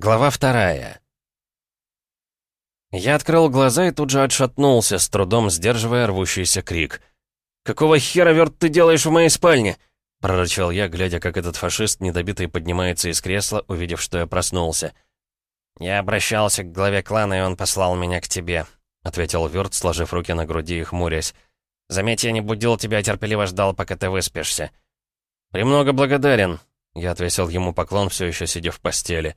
Глава вторая. Я открыл глаза и тут же отшатнулся, с трудом сдерживая рвущийся крик. «Какого хера, Верт, ты делаешь в моей спальне?» Прорычал я, глядя, как этот фашист недобитый поднимается из кресла, увидев, что я проснулся. «Я обращался к главе клана, и он послал меня к тебе», — ответил Верт, сложив руки на груди и хмурясь. «Заметь, я не будил тебя, терпеливо ждал, пока ты выспишься». «Премного благодарен», — я отвесил ему поклон, все еще сидя в постели.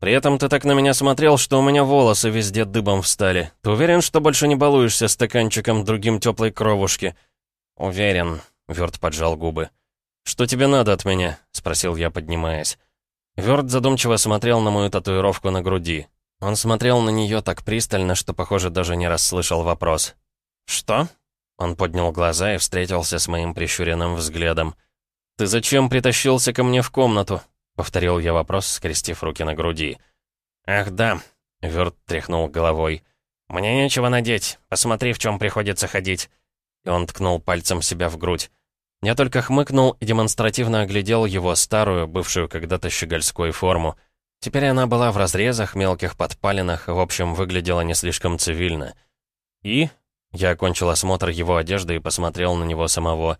«При этом ты так на меня смотрел, что у меня волосы везде дыбом встали. Ты уверен, что больше не балуешься стаканчиком другим теплой кровушки?» «Уверен», — Верт поджал губы. «Что тебе надо от меня?» — спросил я, поднимаясь. Вёрт задумчиво смотрел на мою татуировку на груди. Он смотрел на нее так пристально, что, похоже, даже не расслышал вопрос. «Что?» Он поднял глаза и встретился с моим прищуренным взглядом. «Ты зачем притащился ко мне в комнату?» — повторил я вопрос, скрестив руки на груди. «Ах да», — Вёрт тряхнул головой. «Мне нечего надеть. Посмотри, в чем приходится ходить». И он ткнул пальцем себя в грудь. Я только хмыкнул и демонстративно оглядел его старую, бывшую когда-то щегольскую форму. Теперь она была в разрезах, мелких подпалинах, в общем, выглядела не слишком цивильно. И... Я окончил осмотр его одежды и посмотрел на него самого.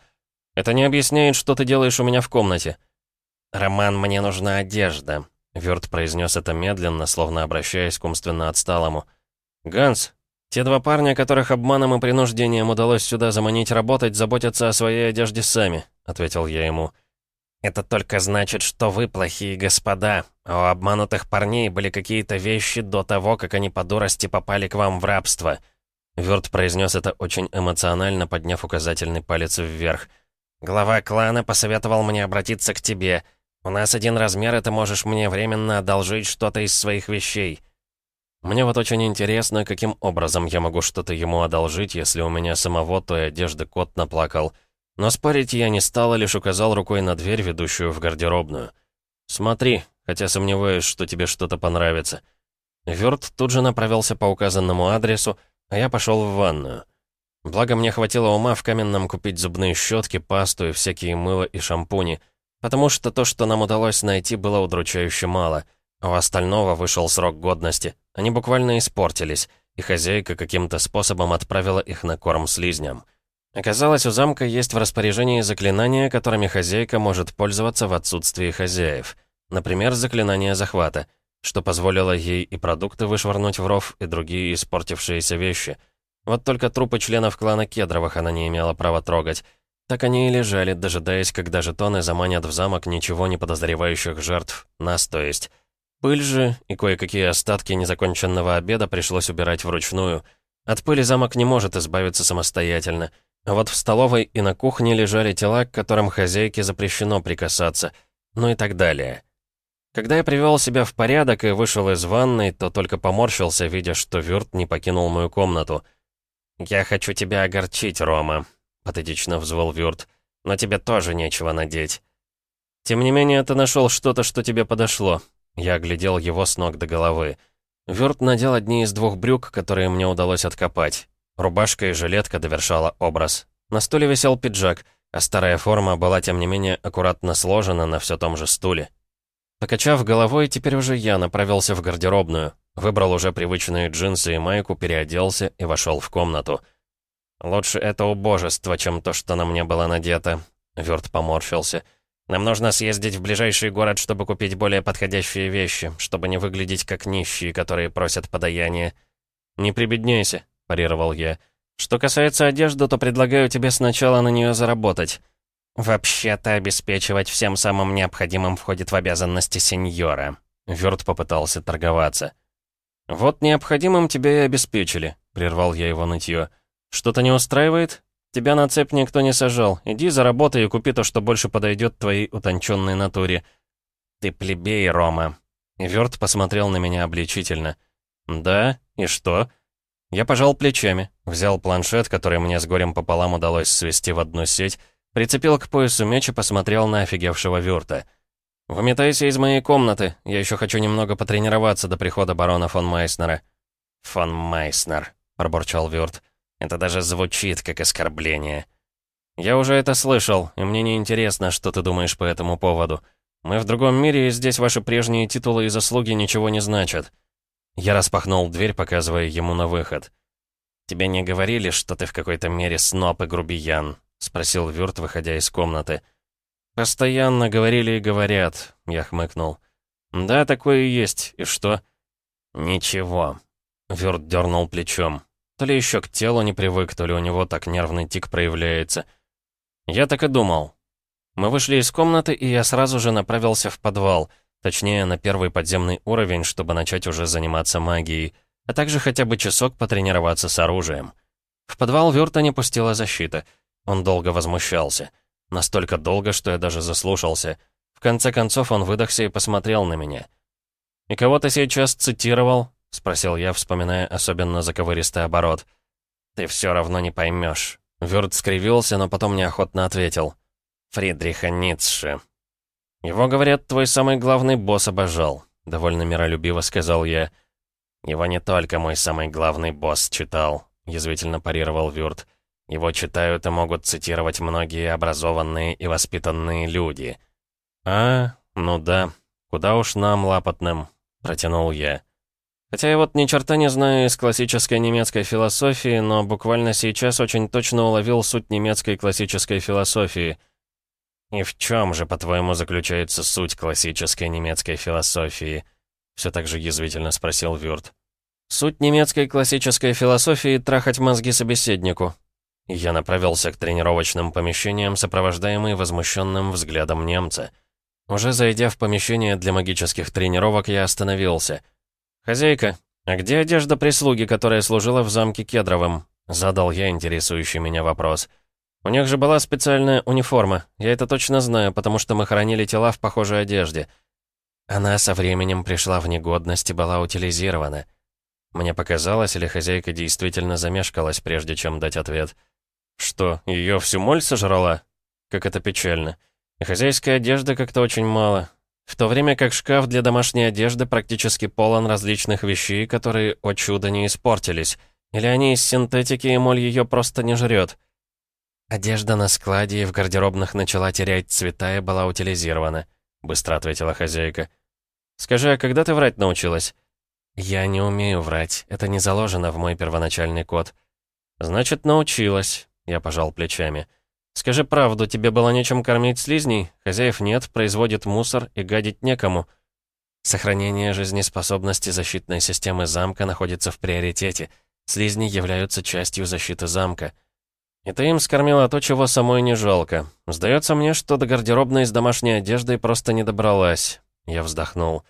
«Это не объясняет, что ты делаешь у меня в комнате». «Роман, мне нужна одежда», — Вёрт произнес это медленно, словно обращаясь к умственно отсталому. «Ганс, те два парня, которых обманом и принуждением удалось сюда заманить работать, заботятся о своей одежде сами», — ответил я ему. «Это только значит, что вы плохие господа, а у обманутых парней были какие-то вещи до того, как они по дурости попали к вам в рабство». Вёрт произнес это очень эмоционально, подняв указательный палец вверх. «Глава клана посоветовал мне обратиться к тебе. У нас один размер, и ты можешь мне временно одолжить что-то из своих вещей». Мне вот очень интересно, каким образом я могу что-то ему одолжить, если у меня самого той одежды кот наплакал. Но спорить я не стал, а лишь указал рукой на дверь, ведущую в гардеробную. «Смотри, хотя сомневаюсь, что тебе что-то понравится». Вёрт тут же направился по указанному адресу, а я пошел в ванную. Благо мне хватило ума в каменном купить зубные щетки, пасту и всякие мыло и шампуни, потому что то, что нам удалось найти, было удручающе мало — у остального вышел срок годности. Они буквально испортились, и хозяйка каким-то способом отправила их на корм слизням. Оказалось, у замка есть в распоряжении заклинания, которыми хозяйка может пользоваться в отсутствии хозяев. Например, заклинание захвата, что позволило ей и продукты вышвырнуть в ров, и другие испортившиеся вещи. Вот только трупы членов клана Кедровых она не имела права трогать. Так они и лежали, дожидаясь, когда жетоны заманят в замок ничего не подозревающих жертв, нас то есть. Пыль же и кое-какие остатки незаконченного обеда пришлось убирать вручную. От пыли замок не может избавиться самостоятельно. А вот в столовой и на кухне лежали тела, к которым хозяйке запрещено прикасаться. Ну и так далее. Когда я привел себя в порядок и вышел из ванной, то только поморщился, видя, что Вюрт не покинул мою комнату. «Я хочу тебя огорчить, Рома», — патетично взвыл Вюрт. «Но тебе тоже нечего надеть». «Тем не менее, ты нашел что-то, что тебе подошло», я оглядел его с ног до головы. Вёрт надел одни из двух брюк, которые мне удалось откопать. Рубашка и жилетка довершала образ. На стуле висел пиджак, а старая форма была, тем не менее, аккуратно сложена на все том же стуле. Покачав головой, теперь уже я направился в гардеробную. Выбрал уже привычные джинсы и майку, переоделся и вошел в комнату. «Лучше это убожество, чем то, что на мне было надето», — Вёрт поморщился. Нам нужно съездить в ближайший город, чтобы купить более подходящие вещи, чтобы не выглядеть как нищие, которые просят подаяние». «Не прибедняйся», — парировал я. «Что касается одежды, то предлагаю тебе сначала на нее заработать». «Вообще-то обеспечивать всем самым необходимым входит в обязанности сеньора». Вёрт попытался торговаться. «Вот необходимым тебя и обеспечили», — прервал я его нытье. «Что-то не устраивает? Тебя на цепь никто не сажал. Иди заработай и купи то, что больше подойдет твоей утонченной натуре. Ты плебей, Рома. Верт посмотрел на меня обличительно. Да? И что? Я пожал плечами, взял планшет, который мне с горем пополам удалось свести в одну сеть, прицепил к поясу меч и посмотрел на офигевшего Вюрта. «Выметайся из моей комнаты. Я еще хочу немного потренироваться до прихода барона фон Майснера». «Фон Майснер», — пробурчал Вюрт. Это даже звучит как оскорбление. Я уже это слышал, и мне не интересно, что ты думаешь по этому поводу. Мы в другом мире, и здесь ваши прежние титулы и заслуги ничего не значат». Я распахнул дверь, показывая ему на выход. «Тебе не говорили, что ты в какой-то мере сноб и грубиян?» — спросил Вюрт, выходя из комнаты. «Постоянно говорили и говорят», — я хмыкнул. «Да, такое и есть. И что?» «Ничего». Вюрт дернул плечом. То ли еще к телу не привык, то ли у него так нервный тик проявляется. Я так и думал. Мы вышли из комнаты, и я сразу же направился в подвал, точнее, на первый подземный уровень, чтобы начать уже заниматься магией, а также хотя бы часок потренироваться с оружием. В подвал Вюрта не пустила защита. Он долго возмущался. Настолько долго, что я даже заслушался. В конце концов он выдохся и посмотрел на меня. «И кого ты сейчас цитировал?» — спросил я, вспоминая особенно заковыристый оборот. «Ты все равно не поймешь. Вюрт скривился, но потом неохотно ответил. Фридриха Ницше. «Его, говорят, твой самый главный босс обожал», — довольно миролюбиво сказал я. «Его не только мой самый главный босс читал», — язвительно парировал Вюрт. «Его читают и могут цитировать многие образованные и воспитанные люди». «А, ну да, куда уж нам, лапотным», — протянул я. Хотя я вот ни черта не знаю из классической немецкой философии, но буквально сейчас очень точно уловил суть немецкой классической философии — «И в чем же, по-твоему, заключается суть классической немецкой философии?» Все так же язвительно спросил Вюрт. «Суть немецкой классической философии — трахать мозги собеседнику». Я направился к тренировочным помещениям, сопровождаемый возмущенным взглядом немца. Уже зайдя в помещение для магических тренировок, я остановился. «Хозяйка, а где одежда прислуги, которая служила в замке Кедровым?» Задал я интересующий меня вопрос. «Хозяйка, у них же была специальная униформа. Я это точно знаю, потому что мы хранили тела в похожей одежде. Она со временем пришла в негодность и была утилизирована. Мне показалось, или хозяйка действительно замешкалась, прежде чем дать ответ. Что, ее всю моль сожрала? Как это печально. И хозяйской одежды как-то очень мало. В то время как шкаф для домашней одежды практически полон различных вещей, которые, о чудо, не испортились. Или они из синтетики, и моль ее просто не жрет. «Одежда на складе и в гардеробных начала терять цвета и была утилизирована», — быстро ответила хозяйка. «Скажи, а когда ты врать научилась?» «Я не умею врать. Это не заложено в мой первоначальный код». «Значит, научилась», — я пожал плечами. «Скажи правду, тебе было нечем кормить слизней? Хозяев нет, производит мусор и гадить некому». Сохранение жизнеспособности защитной системы замка находится в приоритете. Слизни являются частью защиты замка. Ты им скормила то, чего самой не жалко. Сдается мне, что до гардеробной с домашней одеждой просто не добралась. Я вздохнул.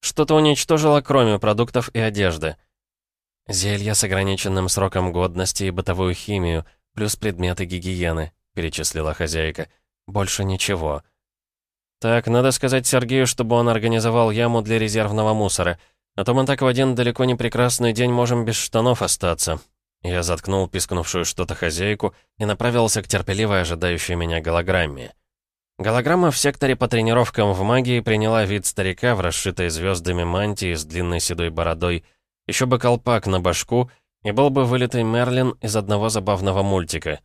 Что-то уничтожила, кроме продуктов и одежды. Зелья с ограниченным сроком годности и бытовую химию, плюс предметы гигиены, перечислила хозяйка. Больше ничего. Так, надо сказать Сергею, чтобы он организовал яму для резервного мусора. А то мы так в один далеко не прекрасный день можем без штанов остаться. Я заткнул пискнувшую что-то хозяйку и направился к терпеливо ожидающей меня голограмме. Голограмма в секторе по тренировкам в магии приняла вид старика в расшитой звездами мантии с длинной седой бородой, еще бы колпак на башку, и был бы вылитый Мерлин из одного забавного мультика.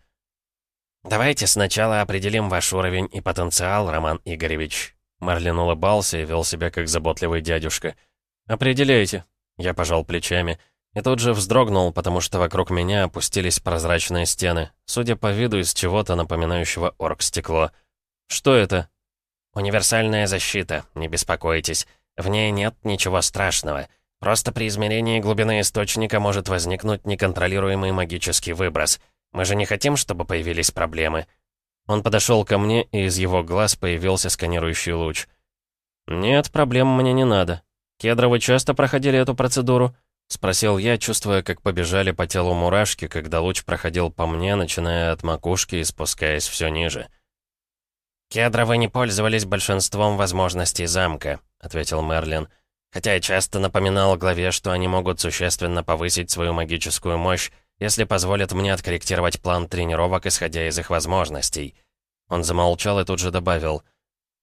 «Давайте сначала определим ваш уровень и потенциал, Роман Игоревич». Мерлин улыбался и вел себя как заботливый дядюшка. «Определяйте». Я пожал плечами. И тут же вздрогнул, потому что вокруг меня опустились прозрачные стены, судя по виду из чего-то напоминающего оргстекло. Что это? Универсальная защита, не беспокойтесь. В ней нет ничего страшного. Просто при измерении глубины источника может возникнуть неконтролируемый магический выброс. Мы же не хотим, чтобы появились проблемы. Он подошел ко мне, и из его глаз появился сканирующий луч. «Нет, проблем мне не надо. Кедровы часто проходили эту процедуру?» — спросил я, чувствуя, как побежали по телу мурашки, когда луч проходил по мне, начиная от макушки и спускаясь все ниже. «Кедровы не пользовались большинством возможностей замка», — ответил Мерлин. «Хотя я часто напоминал главе, что они могут существенно повысить свою магическую мощь, если позволят мне откорректировать план тренировок, исходя из их возможностей». Он замолчал и тут же добавил.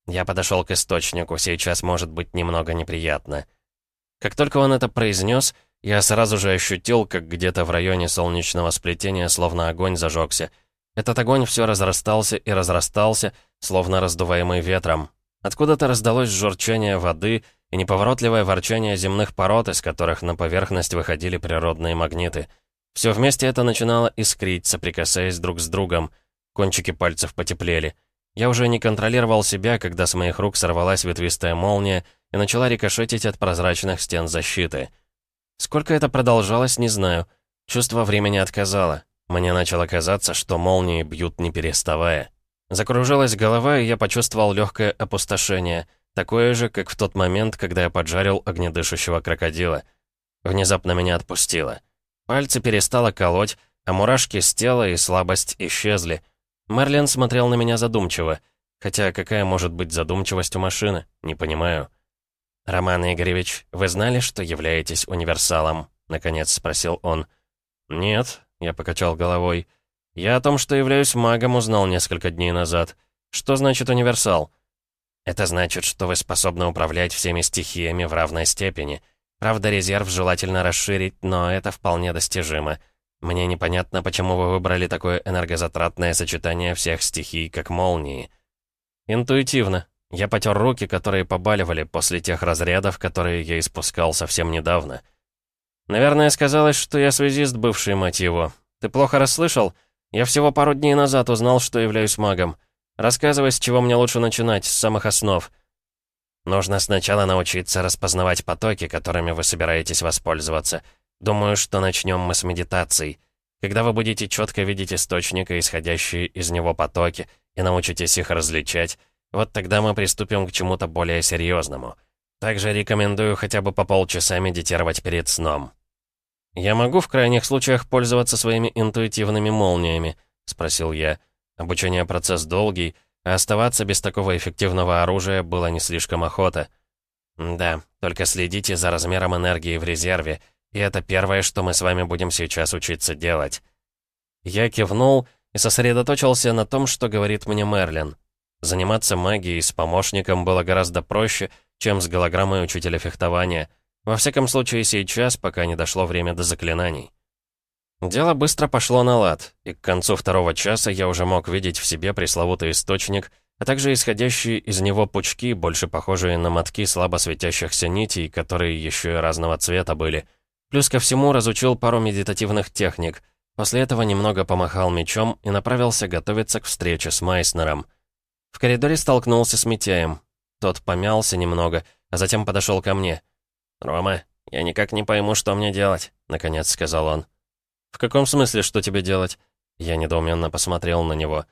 «Я подошел к источнику, сейчас может быть немного неприятно». Как только он это произнес, я сразу же ощутил, как где-то в районе солнечного сплетения словно огонь зажегся. Этот огонь все разрастался и разрастался, словно раздуваемый ветром. Откуда-то раздалось журчание воды и неповоротливое ворчание земных пород, из которых на поверхность выходили природные магниты. Все вместе это начинало искрить, соприкасаясь друг с другом. Кончики пальцев потеплели. Я уже не контролировал себя, когда с моих рук сорвалась ветвистая молния и начала рикошетить от прозрачных стен защиты. Сколько это продолжалось, не знаю. Чувство времени отказало. Мне начало казаться, что молнии бьют не переставая. Закружилась голова, и я почувствовал легкое опустошение, такое же, как в тот момент, когда я поджарил огнедышащего крокодила. Внезапно меня отпустило. Пальцы перестало колоть, а мурашки с тела и слабость исчезли. Мерлин смотрел на меня задумчиво. Хотя какая может быть задумчивость у машины? Не понимаю. «Роман Игоревич, вы знали, что являетесь универсалом?» Наконец спросил он. «Нет», — я покачал головой. «Я о том, что являюсь магом, узнал несколько дней назад. Что значит универсал?» «Это значит, что вы способны управлять всеми стихиями в равной степени. Правда, резерв желательно расширить, но это вполне достижимо. Мне непонятно, почему вы выбрали такое энергозатратное сочетание всех стихий, как молнии». «Интуитивно. Я потер руки, которые побаливали после тех разрядов, которые я испускал совсем недавно. Наверное, сказалось, что я связист бывший, его. Ты плохо расслышал?» Я всего пару дней назад узнал, что являюсь магом. Рассказывай, с чего мне лучше начинать, с самых основ. Нужно сначала научиться распознавать потоки, которыми вы собираетесь воспользоваться. Думаю, что начнем мы с медитаций. Когда вы будете четко видеть источник и исходящие из него потоки, и научитесь их различать, вот тогда мы приступим к чему-то более серьезному. Также рекомендую хотя бы по полчаса медитировать перед сном. «Я могу в крайних случаях пользоваться своими интуитивными молниями?» — спросил я. Обучение процесс долгий, а оставаться без такого эффективного оружия было не слишком охота. «Да, только следите за размером энергии в резерве, и это первое, что мы с вами будем сейчас учиться делать». Я кивнул и сосредоточился на том, что говорит мне Мерлин. Заниматься магией с помощником было гораздо проще, чем с голограммой учителя фехтования — во всяком случае, сейчас, пока не дошло время до заклинаний. Дело быстро пошло на лад, и к концу второго часа я уже мог видеть в себе пресловутый источник, а также исходящие из него пучки, больше похожие на мотки слабо светящихся нитей, которые еще и разного цвета были. Плюс ко всему разучил пару медитативных техник. После этого немного помахал мечом и направился готовиться к встрече с Майснером. В коридоре столкнулся с Митяем. Тот помялся немного, а затем подошел ко мне. «Рома, я никак не пойму, что мне делать», — наконец сказал он. «В каком смысле, что тебе делать?» Я недоуменно посмотрел на него.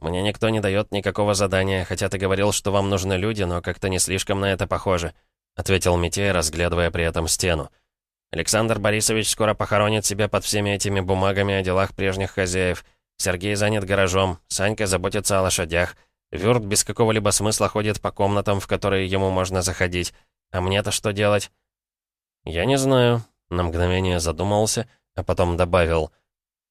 «Мне никто не дает никакого задания, хотя ты говорил, что вам нужны люди, но как-то не слишком на это похоже», — ответил Митей, разглядывая при этом стену. «Александр Борисович скоро похоронит себя под всеми этими бумагами о делах прежних хозяев. Сергей занят гаражом, Санька заботится о лошадях. Вюрт без какого-либо смысла ходит по комнатам, в которые ему можно заходить. А мне-то что делать?» «Я не знаю», — на мгновение задумался, а потом добавил.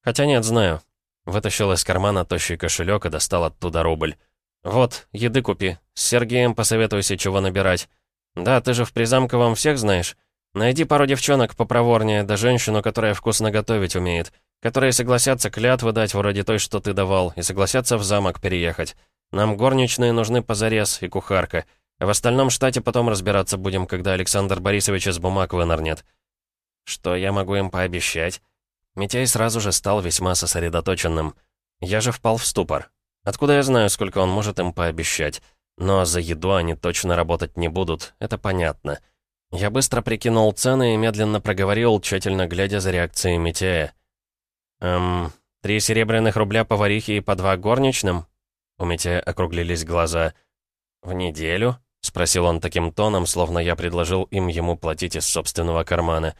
«Хотя нет, знаю». Вытащил из кармана тощий кошелек и достал оттуда рубль. «Вот, еды купи. С Сергеем посоветуйся, чего набирать. Да, ты же в Призамковом всех знаешь. Найди пару девчонок попроворнее, да женщину, которая вкусно готовить умеет, которые согласятся клятвы дать вроде той, что ты давал, и согласятся в замок переехать. Нам горничные нужны позарез и кухарка». В остальном штате потом разбираться будем, когда Александр Борисович из бумаг вынырнет. Что я могу им пообещать? Митяй сразу же стал весьма сосредоточенным. Я же впал в ступор. Откуда я знаю, сколько он может им пообещать? Но за еду они точно работать не будут, это понятно. Я быстро прикинул цены и медленно проговорил, тщательно глядя за реакцией Митяя. «Эм, три серебряных рубля поварихи и по два горничным?» У Митяя округлились глаза. «В неделю?» — спросил он таким тоном, словно я предложил им ему платить из собственного кармана.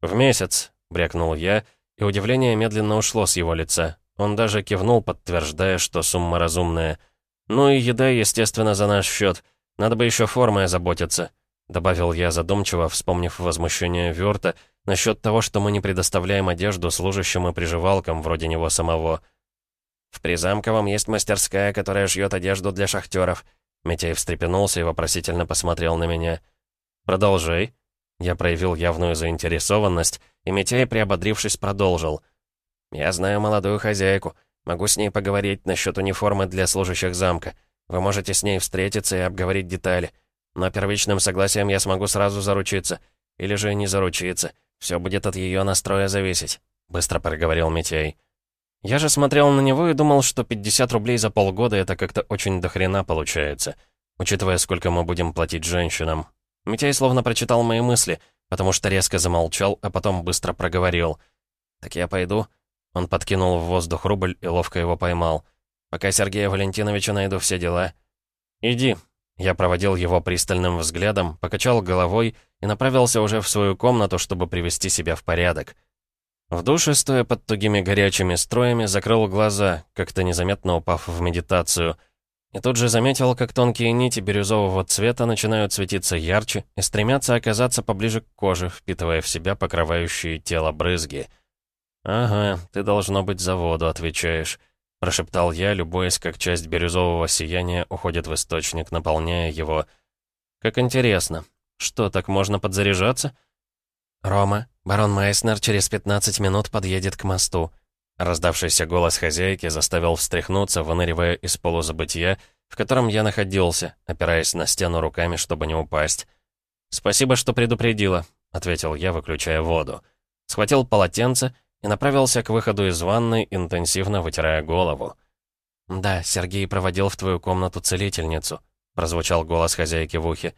«В месяц», — брякнул я, и удивление медленно ушло с его лица. Он даже кивнул, подтверждая, что сумма разумная. «Ну и еда, естественно, за наш счет. Надо бы еще формой озаботиться», — добавил я задумчиво, вспомнив возмущение Вёрта насчет того, что мы не предоставляем одежду служащим и приживалкам вроде него самого. «В Призамковом есть мастерская, которая шьет одежду для шахтеров», Митяй встрепенулся и вопросительно посмотрел на меня. «Продолжай». Я проявил явную заинтересованность, и Митяй, приободрившись, продолжил. «Я знаю молодую хозяйку. Могу с ней поговорить насчет униформы для служащих замка. Вы можете с ней встретиться и обговорить детали. Но первичным согласием я смогу сразу заручиться. Или же не заручиться. Все будет от ее настроя зависеть», — быстро проговорил Митяй. Я же смотрел на него и думал, что 50 рублей за полгода — это как-то очень дохрена получается, учитывая, сколько мы будем платить женщинам. Митяй словно прочитал мои мысли, потому что резко замолчал, а потом быстро проговорил. «Так я пойду?» Он подкинул в воздух рубль и ловко его поймал. «Пока Сергея Валентиновича найду все дела». «Иди». Я проводил его пристальным взглядом, покачал головой и направился уже в свою комнату, чтобы привести себя в порядок. В душе, стоя под тугими горячими строями, закрыл глаза, как-то незаметно упав в медитацию. И тут же заметил, как тонкие нити бирюзового цвета начинают светиться ярче и стремятся оказаться поближе к коже, впитывая в себя покрывающие тело брызги. «Ага, ты, должно быть, за воду отвечаешь», — прошептал я, любуясь, как часть бирюзового сияния уходит в источник, наполняя его. «Как интересно. Что, так можно подзаряжаться?» «Рома, барон Майснер через 15 минут подъедет к мосту». Раздавшийся голос хозяйки заставил встряхнуться, выныривая из полузабытия, в котором я находился, опираясь на стену руками, чтобы не упасть. «Спасибо, что предупредила», — ответил я, выключая воду. Схватил полотенце и направился к выходу из ванной, интенсивно вытирая голову. «Да, Сергей проводил в твою комнату целительницу», — прозвучал голос хозяйки в ухе.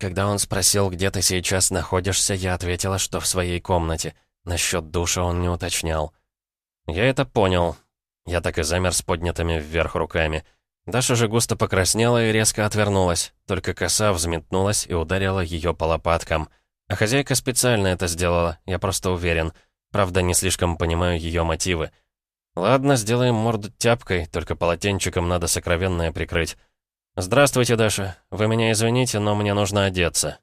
Когда он спросил, где ты сейчас находишься, я ответила, что в своей комнате. Насчет душа он не уточнял. Я это понял. Я так и замер с поднятыми вверх руками. Даша же густо покраснела и резко отвернулась. Только коса взметнулась и ударила ее по лопаткам. А хозяйка специально это сделала, я просто уверен. Правда, не слишком понимаю ее мотивы. Ладно, сделаем морду тяпкой, только полотенчиком надо сокровенное прикрыть. «Здравствуйте, Даша. Вы меня извините, но мне нужно одеться».